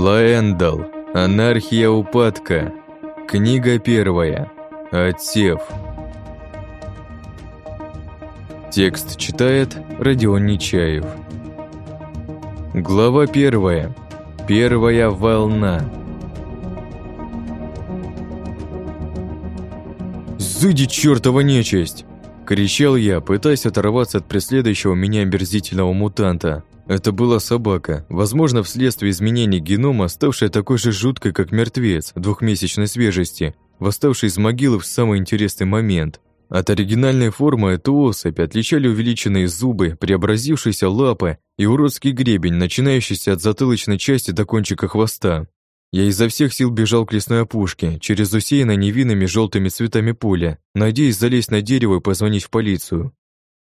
Лаэндал. Анархия упадка. Книга первая. Отсев. Текст читает Родион Нечаев. Глава первая. Первая волна. «Зыди, чертова нечисть!» – кричал я, пытаясь оторваться от преследующего меня омерзительного мутанта. Это была собака, возможно, вследствие изменений генома, ставшая такой же жуткой, как мертвец двухмесячной свежести, восставший из могилы в самый интересный момент. От оригинальной формы эту особь отличали увеличенные зубы, преобразившиеся лапы и уродский гребень, начинающийся от затылочной части до кончика хвоста. Я изо всех сил бежал к лесной опушке, через усеянное невинными желтыми цветами поле, надеясь залезть на дерево и позвонить в полицию.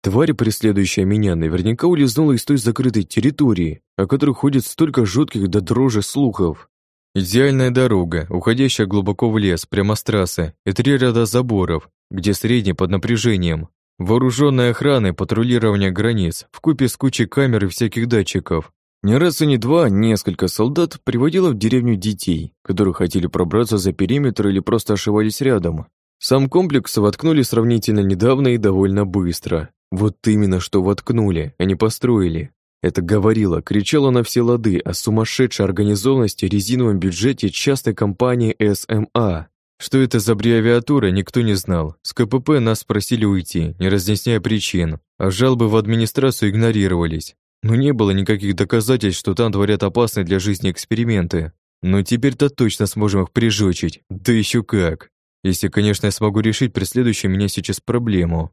Тварь, преследующая меня, наверняка улизнула из той закрытой территории, о которой ходит столько жутких до дрожи слухов. Идеальная дорога, уходящая глубоко в лес, прямо с трассы, и три ряда заборов, где средний под напряжением. Вооруженная охрана и патрулирование границ, вкупе с кучей камер и всяких датчиков. Не раз и не два несколько солдат приводило в деревню детей, которые хотели пробраться за периметр или просто ошивались рядом. Сам комплекс воткнули сравнительно недавно и довольно быстро. Вот именно что воткнули, а не построили. Это говорило, кричало на все лады о сумасшедшей организованности резиновом бюджете частной компании СМА. Что это за аббревиатура, никто не знал. С КПП нас просили уйти, не разъясняя причин, а жалобы в администрацию игнорировались. Но не было никаких доказательств, что там творят опасные для жизни эксперименты. Но теперь-то точно сможем их прижучить. Да еще как. Если, конечно, я смогу решить преследующую меня сейчас проблему.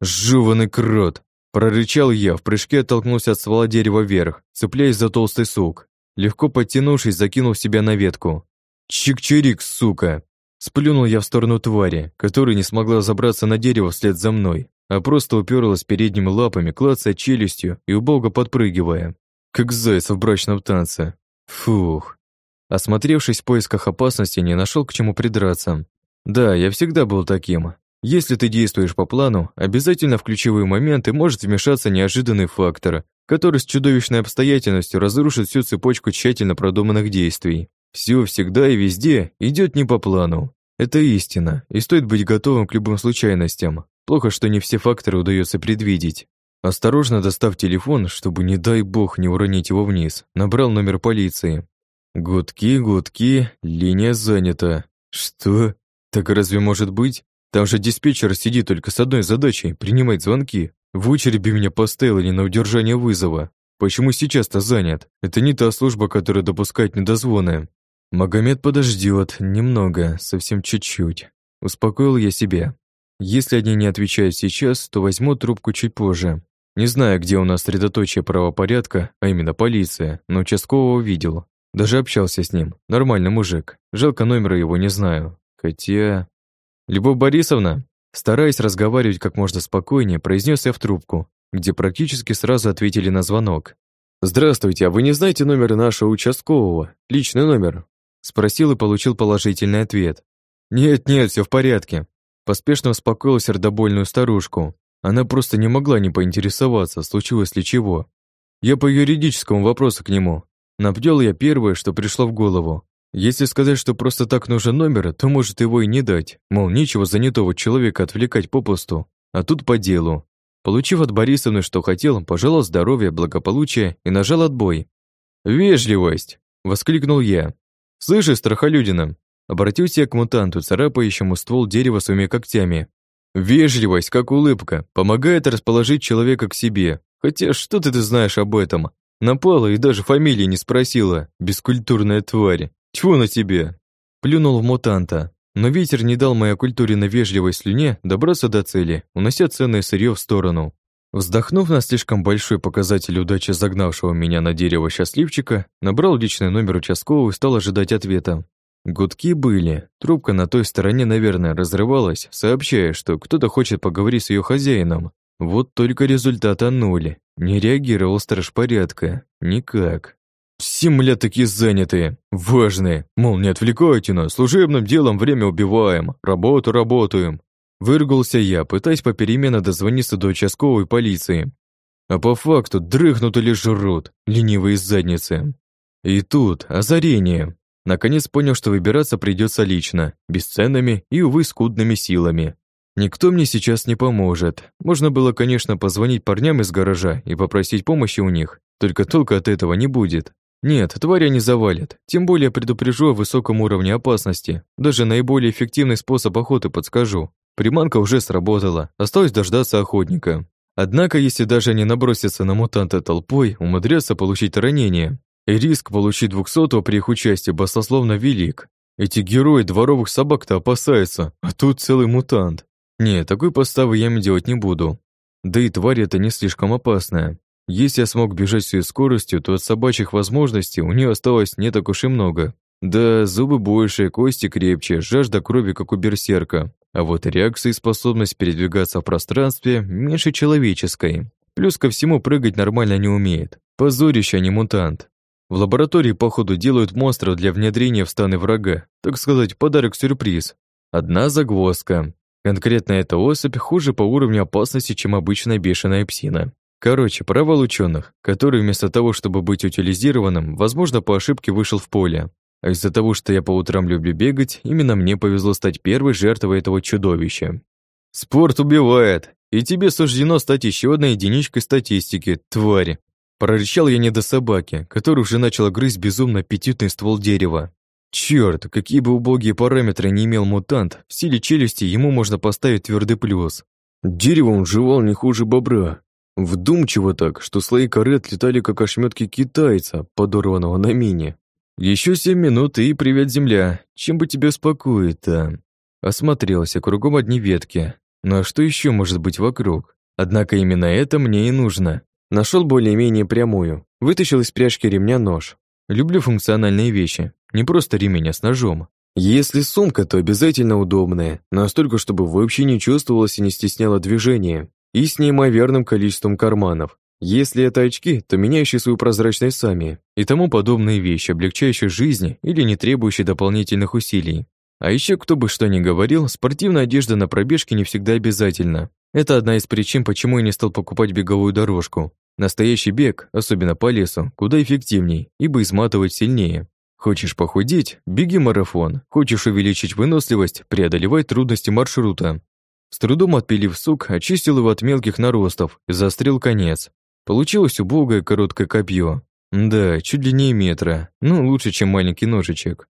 «Жеванный крот!» Прорычал я, в прыжке оттолкнулся от ствола дерева вверх, цепляясь за толстый сук. Легко подтянувшись, закинул себя на ветку. «Чик-чирик, сука!» Сплюнул я в сторону твари, которая не смогла забраться на дерево вслед за мной, а просто уперлась передними лапами, клацая челюстью и убого подпрыгивая. Как заяц в брачном танце. Фух. Осмотревшись в поисках опасности, не нашел к чему придраться. Да, я всегда был таким, если ты действуешь по плану, обязательно в ключевые моменты может вмешаться неожиданный фактор, который с чудовищной обстоятельностью разрушит всю цепочку тщательно продуманных действий. Все всегда и везде идет не по плану. Это истина, и стоит быть готовым к любым случайностям. Плохо, что не все факторы удается предвидеть. Осторожно достав телефон, чтобы, не дай бог, не уронить его вниз, набрал номер полиции. Гудки, гудки, линия занята. Что? Так разве может быть? Там же диспетчер сидит только с одной задачей – принимать звонки. В очереди меня поставили на удержание вызова. Почему сейчас-то занят? Это не та служба, которая допускает недозвоны. Магомед подождет немного, совсем чуть-чуть. Успокоил я себя. Если они не отвечают сейчас, то возьму трубку чуть позже. Не знаю, где у нас средоточие правопорядка, а именно полиция, но участкового видел. Даже общался с ним. Нормальный мужик. Жалко номера его не знаю. Хотя... «Любовь Борисовна?» Стараясь разговаривать как можно спокойнее, произнес я в трубку, где практически сразу ответили на звонок. «Здравствуйте, а вы не знаете номер нашего участкового? Личный номер?» Спросил и получил положительный ответ. «Нет-нет, все в порядке». Поспешно успокоил сердобольную старушку. Она просто не могла не поинтересоваться, случилось ли чего. Я по юридическому вопросу к нему. Набдел я первое, что пришло в голову. Если сказать, что просто так нужен номер, то может его и не дать. Мол, нечего занятого человека отвлекать попусту. А тут по делу. Получив от Борисовны, что хотел, пожелал здоровья, благополучия и нажал отбой. «Вежливость!» — воскликнул я. «Слышишь, страхолюдина?» Обратился я к мутанту, царапающему ствол дерева своими когтями. «Вежливость, как улыбка, помогает расположить человека к себе. Хотя что ты, ты знаешь об этом? Напала и даже фамилии не спросила, бескультурная тварь. Тьфу на тебе!» Плюнул в мутанта, но ветер не дал моей культуре на вежливой слюне добраться до цели, унося ценное сырье в сторону. Вздохнув на слишком большой показатель удачи загнавшего меня на дерево счастливчика, набрал личный номер участкового и стал ожидать ответа. Гудки были. Трубка на той стороне, наверное, разрывалась, сообщая, что кто-то хочет поговорить с ее хозяином. Вот только результата нуль. Не реагировал страж порядка. Никак. Семь такие занятые, важные. Мол, не отвлекайте нас, служебным делом время убиваем, работу работаем. Выргался я, пытаясь попеременно дозвониться до участковой полиции. А по факту дрыхнут или жрут, ленивые задницы. И тут озарение. Наконец понял, что выбираться придется лично, бесценными и, увы, скудными силами. Никто мне сейчас не поможет. Можно было, конечно, позвонить парням из гаража и попросить помощи у них, только толка от этого не будет. Нет, тваря не завалит, тем более предупрежу о высоком уровне опасности. Даже наиболее эффективный способ охоты подскажу. Приманка уже сработала, осталось дождаться охотника. Однако, если даже не наброситься на мутанта толпой, умудрятся получить ранение. И риск получить двухсотого при их участии баснословно велик. Эти герои дворовых собак-то опасаются, а тут целый мутант. Нет, такой поставы я им делать не буду. Да и тварь эта не слишком опасная. Если я смог бежать с скоростью, то от собачьих возможностей у нее осталось не так уж и много. Да, зубы больше, кости крепче, жажда крови, как у берсерка. А вот реакция и способность передвигаться в пространстве меньше человеческой. Плюс ко всему прыгать нормально не умеет. Позорище, а не мутант. В лаборатории, походу, делают монстров для внедрения в станы врага. Так сказать, подарок-сюрприз. Одна загвоздка. Конкретно эта особь хуже по уровню опасности, чем обычная бешеная псина. Короче, провал ученых, который вместо того, чтобы быть утилизированным, возможно, по ошибке вышел в поле. А из-за того, что я по утрам люблю бегать, именно мне повезло стать первой жертвой этого чудовища. Спорт убивает, и тебе суждено стать еще одной единичкой статистики, тварь. Прорычал я не до собаки, которая уже начала грызть безумно аппетитный ствол дерева. Черт, какие бы убогие параметры не имел мутант, в силе челюсти ему можно поставить твердый плюс. Дерево он жевал не хуже бобра. Вдумчиво так, что слои коры отлетали, как ошметки китайца, подорванного на мине. Еще семь минут и привет, земля. Чем бы тебя успокоить-то? Осмотрелся, кругом одни ветки. Ну а что еще может быть вокруг? Однако именно это мне и нужно. Нашел более-менее прямую. Вытащил из пряжки ремня нож. Люблю функциональные вещи. Не просто ремень, а с ножом. Если сумка, то обязательно удобная, настолько, чтобы вообще не чувствовалось и не стесняло движение, и с неимоверным количеством карманов. Если это очки, то меняющие свою прозрачность сами, и тому подобные вещи, облегчающие жизнь или не требующие дополнительных усилий. А еще, кто бы что ни говорил, спортивная одежда на пробежке не всегда обязательна. Это одна из причин, почему я не стал покупать беговую дорожку. Настоящий бег, особенно по лесу, куда эффективней, ибо изматывает сильнее. Хочешь похудеть – беги марафон. Хочешь увеличить выносливость – преодолевай трудности маршрута. С трудом отпилив сук, очистил его от мелких наростов и заострил конец. Получилось убогое короткое копье. Да, чуть длиннее метра, ну лучше, чем маленький ножичек.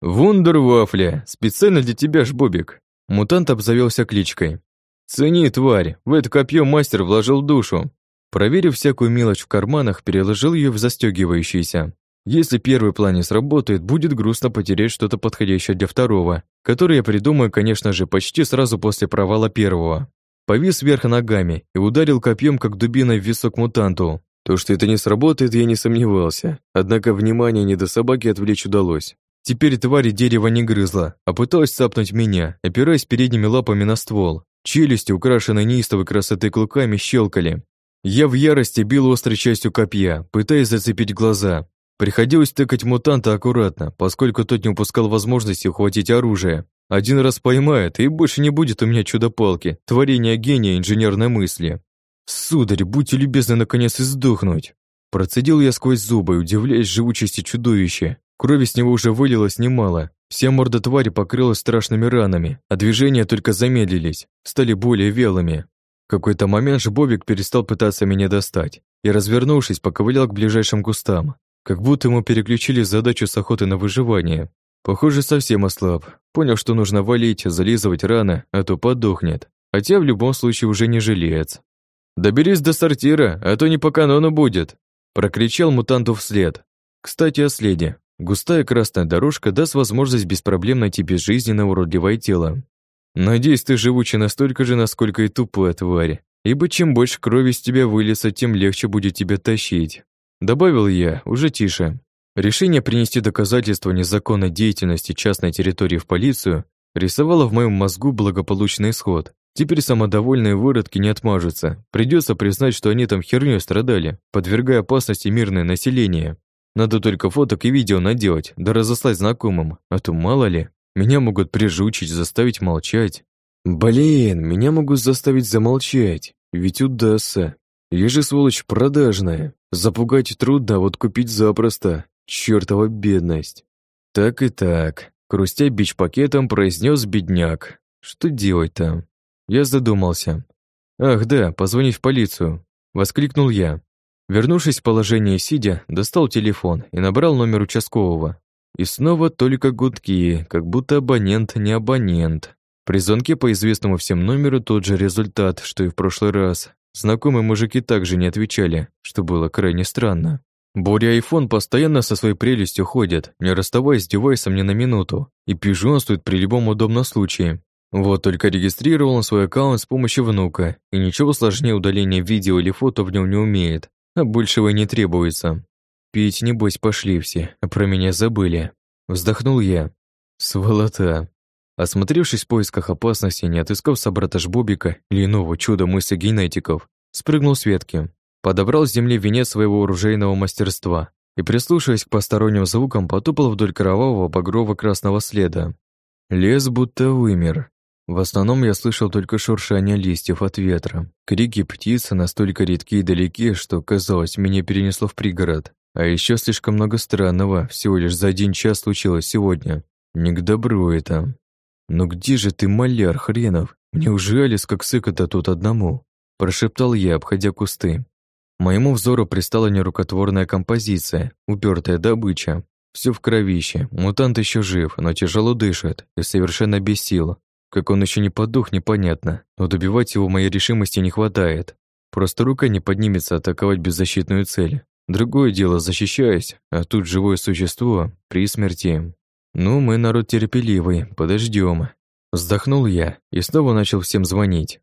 «Вундервафля! Специально для тебя ж, Бобик!» Мутант обзавелся кличкой. «Цени, тварь! В это копье мастер вложил душу!» Проверив всякую мелочь в карманах, переложил ее в застегивающийся. Если первый план не сработает, будет грустно потерять что-то подходящее для второго, который я придумаю, конечно же, почти сразу после провала первого. Повис вверх ногами и ударил копьем, как дубиной в висок мутанту. То, что это не сработает, я не сомневался. Однако внимание не до собаки отвлечь удалось. Теперь тварь дерево не грызла, а пыталась цапнуть меня, опираясь передними лапами на ствол. Челюсти, украшенные неистовой красотой клыками, щелкали. Я в ярости бил острой частью копья, пытаясь зацепить глаза, Приходилось тыкать мутанта аккуратно, поскольку тот не упускал возможности ухватить оружие. Один раз поймает, и больше не будет у меня чудо-палки, творения гения инженерной мысли. «Сударь, будьте любезны наконец издохнуть!» Процедил я сквозь зубы, удивляясь живучести чудовища. Крови с него уже вылилось немало. Вся морда твари покрылась страшными ранами, а движения только замедлились, стали более велыми. В какой-то момент же Бобик перестал пытаться меня достать и, развернувшись, поковылял к ближайшим кустам. Как будто ему переключили задачу с охоты на выживание. Похоже, совсем ослаб. Понял, что нужно валить, зализывать раны, а то подохнет. Хотя в любом случае уже не жилец. «Доберись до сортира, а то не по канону будет!» Прокричал мутанту вслед. Кстати, о следе. Густая красная дорожка даст возможность без проблем найти безжизненно уродливое тело. Надеюсь, ты живучий настолько же, насколько и тупая тварь. Ибо чем больше крови с тебя выльется, тем легче будет тебя тащить. Добавил я, уже тише. Решение принести доказательства незаконной деятельности частной территории в полицию рисовало в моем мозгу благополучный исход. Теперь самодовольные выродки не отмажутся. Придется признать, что они там хернёй страдали, подвергая опасности мирное население. Надо только фоток и видео наделать, да разослать знакомым, а то мало ли, меня могут прижучить, заставить молчать. Блин, меня могут заставить замолчать, ведь удастся. Я же сволочь продажная. Запугать трудно, вот купить запросто. Чёртова бедность. Так и так. Крустя бич-пакетом, произнес бедняк. Что делать-то? Я задумался. Ах да, позвонить в полицию. Воскликнул я. Вернувшись в положение сидя, достал телефон и набрал номер участкового. И снова только гудки, как будто абонент не абонент. При звонке по известному всем номеру тот же результат, что и в прошлый раз. Знакомые мужики также не отвечали, что было крайне странно. Боря и айфон постоянно со своей прелестью ходят, не расставаясь с девайсом ни на минуту, и пижонствует при любом удобном случае. Вот только регистрировал он свой аккаунт с помощью внука, и ничего сложнее удаления видео или фото в нем не умеет, а большего не требуется. Пить, небось, пошли все, а про меня забыли. Вздохнул я. Сволота. Осмотревшись в поисках опасности, не отыскав собрата Жбобика или иного чуда мысли генетиков, спрыгнул с ветки, подобрал с земли венец своего оружейного мастерства и, прислушиваясь к посторонним звукам, потопал вдоль кровавого багрово-красного следа. Лес будто вымер. В основном я слышал только шуршание листьев от ветра. Крики птиц настолько редки и далеки, что, казалось, меня перенесло в пригород. А еще слишком много странного всего лишь за один час случилось сегодня. Не к добру это. «Ну где же ты, маляр хренов? Неужели с как сыка-то тут одному?» Прошептал я, обходя кусты. Моему взору пристала нерукотворная композиция, упертая добыча. Все в кровище, мутант еще жив, но тяжело дышит и совершенно без сил. Как он еще не подух, непонятно, но добивать его моей решимости не хватает. Просто рука не поднимется атаковать беззащитную цель. Другое дело, защищаясь, а тут живое существо при смерти. Ну, мы народ терпеливый, подождем. Вздохнул я и снова начал всем звонить.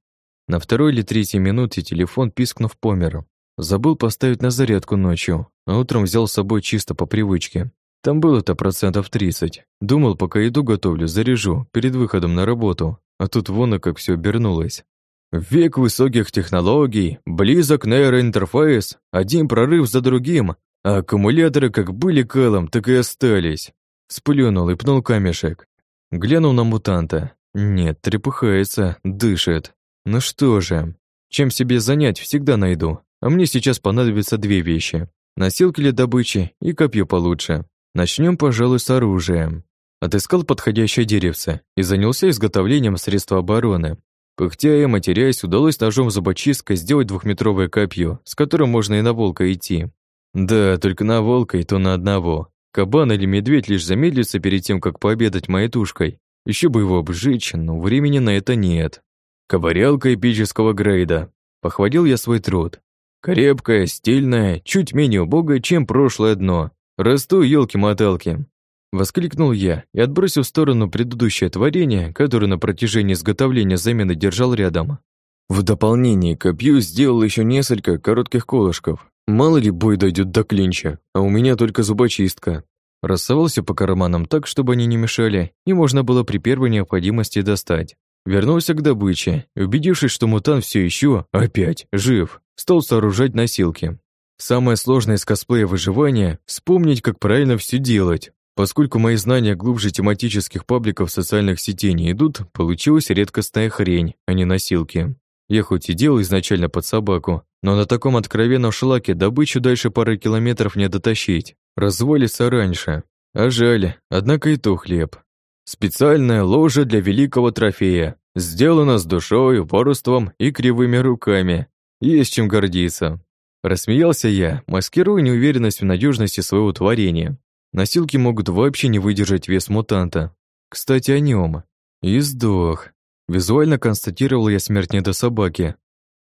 На второй или третьей минуте телефон пискнув помер. Забыл поставить на зарядку ночью, а утром взял с собой чисто по привычке. Там было-то процентов 30. Думал, пока еду готовлю, заряжу, перед выходом на работу. А тут вон и как все обернулось. Век высоких технологий, близок нейроинтерфейс, один прорыв за другим, а аккумуляторы как были калом, так и остались. Сплюнул и пнул камешек. Глянул на мутанта. Нет, трепыхается, дышит. Ну что же, чем себе занять, всегда найду. А мне сейчас понадобятся две вещи. Носилки для добычи и копье получше. Начнем, пожалуй, с оружия. Отыскал подходящее деревце и занялся изготовлением средства обороны. Пыхтя и матерясь, удалось ножом зубочисткой сделать двухметровое копье, с которым можно и на волка идти. Да, только на волка и то на одного. Кабан или медведь лишь замедлится перед тем, как пообедать моей тушкой. Еще бы его обжечь, но времени на это нет. Ковырялка эпического грейда. Похвалил я свой труд. Крепкая, стильная, чуть менее убогая, чем прошлое дно. Расту елки-моталки. Воскликнул я и отбросил в сторону предыдущее творение, которое на протяжении изготовления замены держал рядом. В дополнение к копью сделал еще несколько коротких колышков. Мало ли бой дойдет до клинча, а у меня только зубочистка. Рассовался по карманам так, чтобы они не мешали, и можно было при первой необходимости достать. Вернулся к добыче, убедившись, что мутант все еще, опять, жив, стал сооружать носилки. Самое сложное из косплея выживания — вспомнить, как правильно все делать. Поскольку мои знания глубже тематических пабликов социальных сетей не идут, получилась редкостная хрень, а не носилки. Я хоть и делал изначально под собаку, но на таком откровенном шлаке добычу дальше пары километров не дотащить. Развалится раньше. А жаль, однако и то хлеб. Специальная ложа для великого трофея. Сделана с душой, ворством и кривыми руками. Есть чем гордиться. Рассмеялся я, маскируя неуверенность в надежности своего творения. Носилки могут вообще не выдержать вес мутанта. Кстати, о нем. И сдох. Визуально констатировал я смерть не до собаки.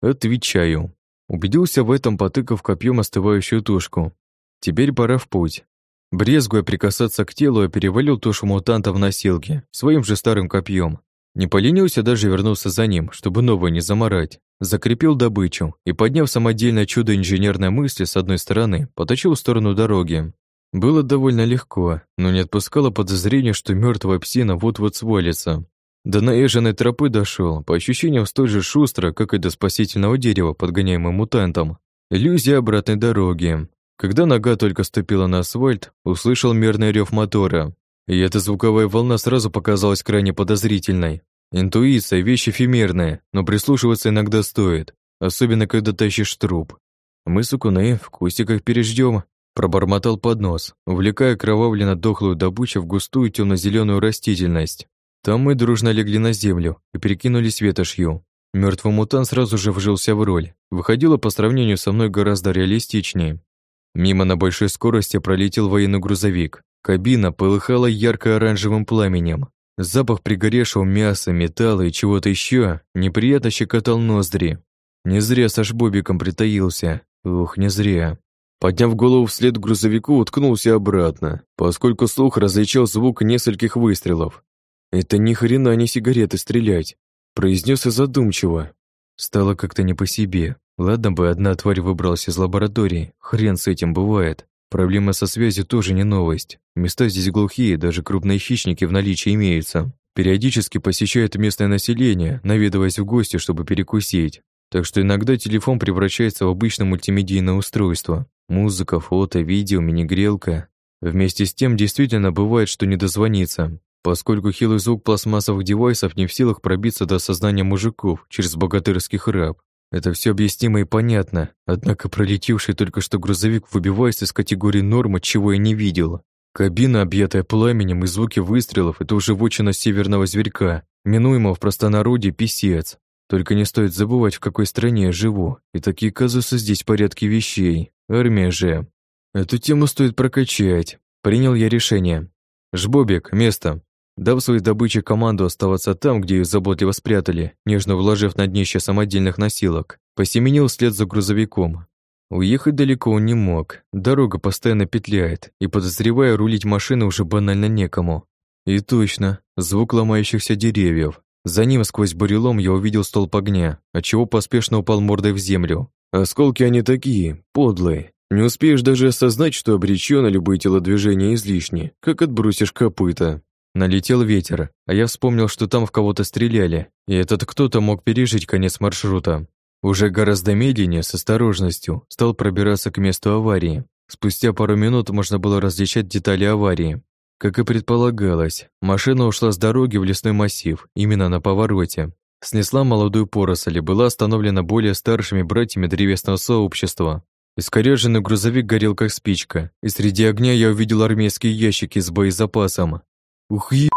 Отвечаю. Убедился в этом, потыкав копьем остывающую тушку. Теперь пора в путь. Брезгуя прикасаться к телу, я перевалил тушу мутанта в носилки, своим же старым копьем. Не поленился даже вернуться за ним, чтобы новое не заморать. Закрепил добычу и, подняв самодельное чудо инженерной мысли с одной стороны, потащил в сторону дороги. Было довольно легко, но не отпускало подозрение, что мертвая псина вот-вот свалится. До наезженной тропы дошел, по ощущениям столь же шустро, как и до спасительного дерева, подгоняемым мутантом. Иллюзия обратной дороги. Когда нога только ступила на асфальт, услышал мерный рев мотора. И эта звуковая волна сразу показалась крайне подозрительной. Интуиция – вещь эфемерная, но прислушиваться иногда стоит, особенно когда тащишь труп. Мы с Укуне в кустиках переждем, Пробормотал под нос, увлекая кровавленно дохлую добычу в густую темно зеленую растительность. Там мы дружно легли на землю и перекинулись ветошью. Мертвый мутант сразу же вжился в роль. Выходило по сравнению со мной гораздо реалистичнее. Мимо на большой скорости пролетел военный грузовик. Кабина полыхала ярко-оранжевым пламенем. Запах пригоревшего мяса, металла и чего-то еще неприятно щекотал ноздри. Не зря Саш Бобиком притаился. Ух, не зря. Подняв голову вслед грузовику, уткнулся обратно, поскольку слух различал звук нескольких выстрелов. «Это ни хрена не сигареты стрелять», — произнес и задумчиво. Стало как-то не по себе. Ладно бы одна тварь выбралась из лаборатории, хрен с этим бывает. Проблема со связью тоже не новость. Места здесь глухие, даже крупные хищники в наличии имеются. Периодически посещает местное население, наведываясь в гости, чтобы перекусить. Так что иногда телефон превращается в обычное мультимедийное устройство. Музыка, фото, видео, мини-грелка. Вместе с тем действительно бывает, что не дозвониться, поскольку хилый звук пластмассовых девайсов не в силах пробиться до сознания мужиков через богатырский храп. Это все объяснимо и понятно, однако пролетевший только что грузовик выбивается из категории нормы, чего я не видел. Кабина, объятая пламенем и звуки выстрелов, это уже вотчина северного зверька, минуемого в простонародье писец. Только не стоит забывать, в какой стране я живу, и такие казусы здесь порядки вещей. Армия же. Эту тему стоит прокачать. Принял я решение. Жбобик, место. Дав своей добыче команду оставаться там, где ее заботливо спрятали, нежно вложив на днище самодельных носилок, посеменил вслед за грузовиком. Уехать далеко он не мог, дорога постоянно петляет, и, подозревая, рулить машины уже банально некому. И точно, звук ломающихся деревьев. За ним сквозь бурелом я увидел столб огня, отчего поспешно упал мордой в землю. Осколки они такие, подлые. Не успеешь даже осознать, что обречено любое телодвижение излишне, как отбросишь копыта. Налетел ветер, а я вспомнил, что там в кого-то стреляли, и этот кто-то мог пережить конец маршрута. Уже гораздо медленнее, с осторожностью, стал пробираться к месту аварии. Спустя пару минут можно было различать детали аварии. Как и предполагалось, машина ушла с дороги в лесной массив, именно на повороте. Снесла молодую поросль и была остановлена более старшими братьями древесного сообщества. Искореженный грузовик горел как спичка, и среди огня я увидел армейские ящики с боезапасом, Ух, е...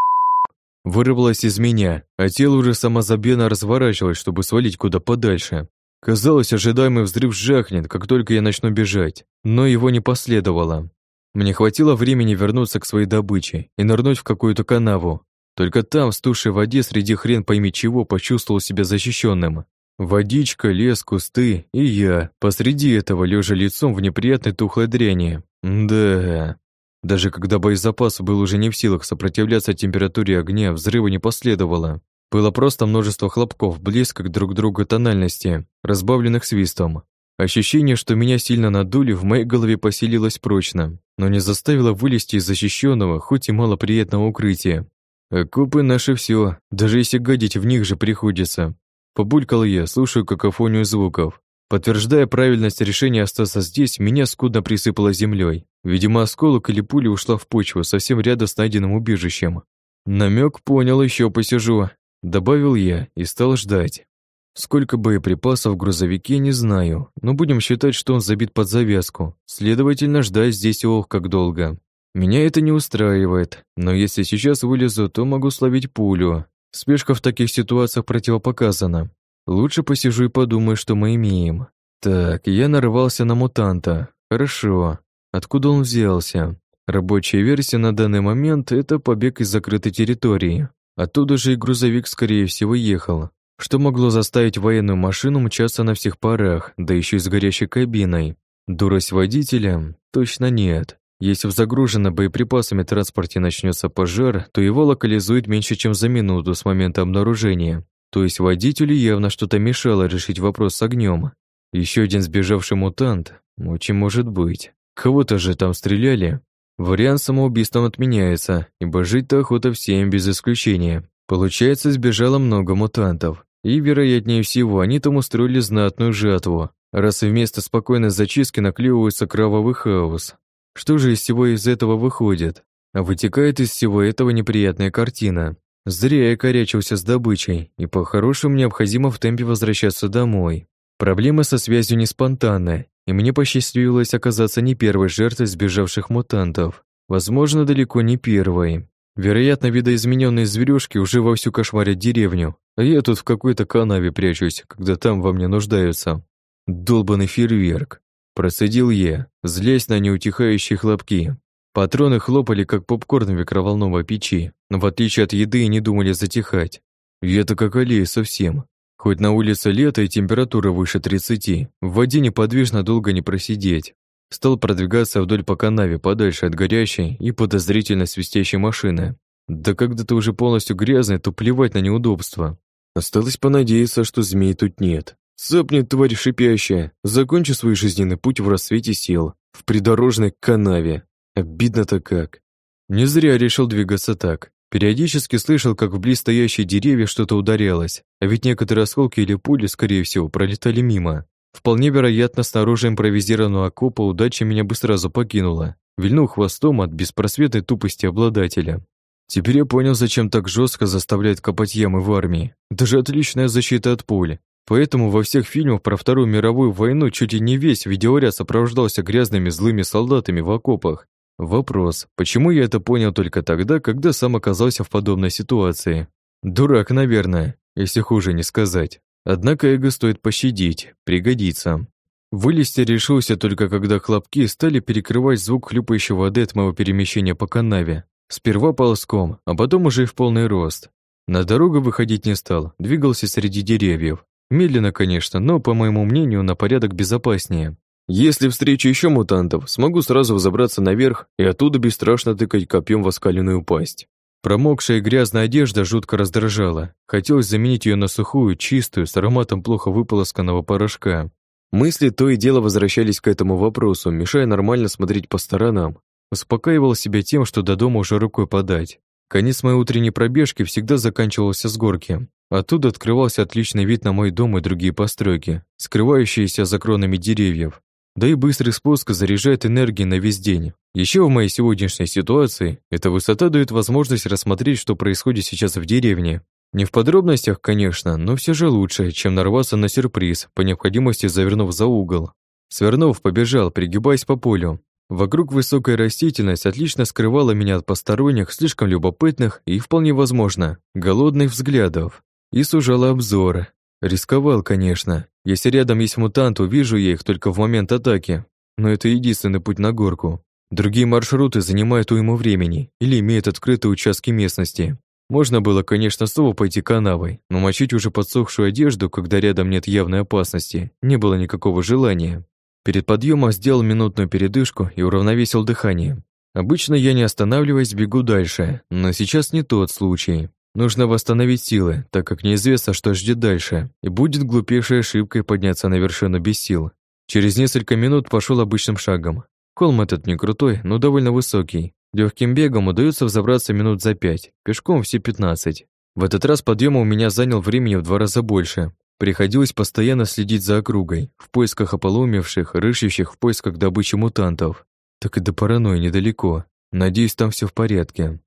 Вырвалось из меня, а тело уже самозабвенно разворачивалось, чтобы свалить куда подальше. Казалось, ожидаемый взрыв жахнет, как только я начну бежать, но его не последовало. Мне хватило времени вернуться к своей добыче и нырнуть в какую-то канаву. Только там, в стушей воде, среди хрен пойми чего, почувствовал себя защищенным. Водичка, лес, кусты и я, посреди этого, лежа лицом в неприятной тухлой дряни. Да, даже когда боезапас был уже не в силах сопротивляться температуре огня, взрыва не последовало. Было просто множество хлопков, близко друг к другу тональности, разбавленных свистом. Ощущение, что меня сильно надули, в моей голове поселилось прочно, но не заставило вылезти из защищенного, хоть и малоприятного укрытия. Окопы наши все, даже если гадить в них же приходится. Побулькал я, слушаю какофонию звуков. Подтверждая правильность решения остаться здесь, меня скудно присыпало землей. Видимо, осколок или пуля ушла в почву, совсем рядом с найденным убежищем. Намек понял, еще посижу. Добавил я и стал ждать. Сколько боеприпасов в грузовике, не знаю, но будем считать, что он забит под завязку. Следовательно, ждать здесь ох, как долго. Меня это не устраивает, но если сейчас вылезу, то могу словить пулю. Спешка в таких ситуациях противопоказана. Лучше посижу и подумаю, что мы имеем. Так, я нарвался на мутанта. Хорошо. Откуда он взялся? Рабочая версия на данный момент – это побег из закрытой территории. Оттуда же и грузовик, скорее всего, ехал. Что могло заставить военную машину мчаться на всех парах, да еще и с горящей кабиной? Дурость водителя? Точно нет. Если в загруженном боеприпасами транспорте начнется пожар, то его локализует меньше, чем за минуту с момента обнаружения. То есть водителю явно что-то мешало решить вопрос с огнем. Еще один сбежавший мутант, очень может быть. Кого-то же там стреляли. Вариант самоубийством отменяется, ибо жить-то охота всем без исключения. Получается, сбежало много мутантов. И, вероятнее всего, они там устроили знатную жатву, раз вместо спокойной зачистки наклеивается кровавый хаос. Что же из всего из этого выходит? Вытекает из всего этого неприятная картина. Зря я корячился с добычей, и по-хорошему необходимо в темпе возвращаться домой. Проблема со связью не спонтанная, и мне посчастливилось оказаться не первой жертвой сбежавших мутантов. Возможно, далеко не первой. Вероятно, видоизмененные зверюшки уже вовсю кошмарят деревню, а я тут в какой-то канаве прячусь, когда там во мне нуждаются. Долбанный фейерверк. Процедил я, злясь на неутихающие хлопки. Патроны хлопали, как попкорн в микроволновой печи, но в отличие от еды не думали затихать. Я-то как аллея совсем. Хоть на улице лето и температура выше 30, в воде неподвижно долго не просидеть. Стал продвигаться вдоль по канаве, подальше от горящей и подозрительно свистящей машины. Да когда ты уже полностью грязный, то плевать на неудобства. Осталось понадеяться, что змей тут нет. Цапнет тварь шипящая, закончи свой жизненный путь в рассвете сил, в придорожной канаве. Обидно-то как. Не зря решил двигаться так. Периодически слышал, как в близстоящие деревья что-то ударялось, а ведь некоторые осколки или пули, скорее всего, пролетали мимо. Вполне вероятно, снаружи импровизированного окопа удача меня бы сразу покинула, вильнув хвостом от беспросветной тупости обладателя. Теперь я понял, зачем так жестко заставляют копать ямы в армии. Это же отличная защита от пули. Поэтому во всех фильмах про Вторую мировую войну чуть ли не весь видеоряд сопровождался грязными злыми солдатами в окопах. Вопрос, почему я это понял только тогда, когда сам оказался в подобной ситуации? Дурак, наверное, если хуже не сказать. Однако эго стоит пощадить, пригодится. Вылезти решился только когда хлопки стали перекрывать звук хлюпающей воды от моего перемещения по канаве. Сперва ползком, а потом уже и в полный рост. На дорогу выходить не стал, двигался среди деревьев. Медленно, конечно, но, по моему мнению, на порядок безопаснее. Если встречу еще мутантов, смогу сразу взобраться наверх и оттуда бесстрашно тыкать копьем в оскаленную пасть. Промокшая грязная одежда жутко раздражала. Хотелось заменить ее на сухую, чистую, с ароматом плохо выполосканного порошка. Мысли то и дело возвращались к этому вопросу, мешая нормально смотреть по сторонам. Успокаивал себя тем, что до дома уже рукой подать. Конец моей утренней пробежки всегда заканчивался с горки. Оттуда открывался отличный вид на мой дом и другие постройки, скрывающиеся за кронами деревьев. Да и быстрый спуск заряжает энергией на весь день. Еще в моей сегодняшней ситуации эта высота дает возможность рассмотреть, что происходит сейчас в деревне. Не в подробностях, конечно, но все же лучше, чем нарваться на сюрприз, по необходимости завернув за угол. Свернув, побежал, пригибаясь по полю. Вокруг высокая растительность отлично скрывала меня от посторонних, слишком любопытных и, вполне возможно, голодных взглядов. И сужала обзор. Рисковал, конечно, если рядом есть мутант, увижу я их только в момент атаки. Но это единственный путь на горку. Другие маршруты занимают уйму времени или имеют открытые участки местности. Можно было, конечно, снова пойти канавой, но мочить уже подсохшую одежду, когда рядом нет явной опасности, не было никакого желания. Перед подъемом сделал минутную передышку и уравновесил дыхание. Обычно я не останавливаясь бегу дальше, но сейчас не тот случай. Нужно восстановить силы, так как неизвестно, что ждет дальше, и будет глупейшей ошибкой подняться на вершину без сил. Через несколько минут пошел обычным шагом. Холм этот не крутой, но довольно высокий. Легким бегом удается взобраться минут за пять, пешком все пятнадцать. В этот раз подъем у меня занял времени в два раза больше. Приходилось постоянно следить за округой, в поисках ополоумевших, рыщущих в поисках добычи мутантов. Так и до паранойи недалеко. Надеюсь, там все в порядке.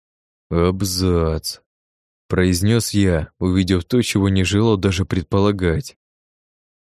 Абзац произнес я, увидев то, чего не желал даже предполагать.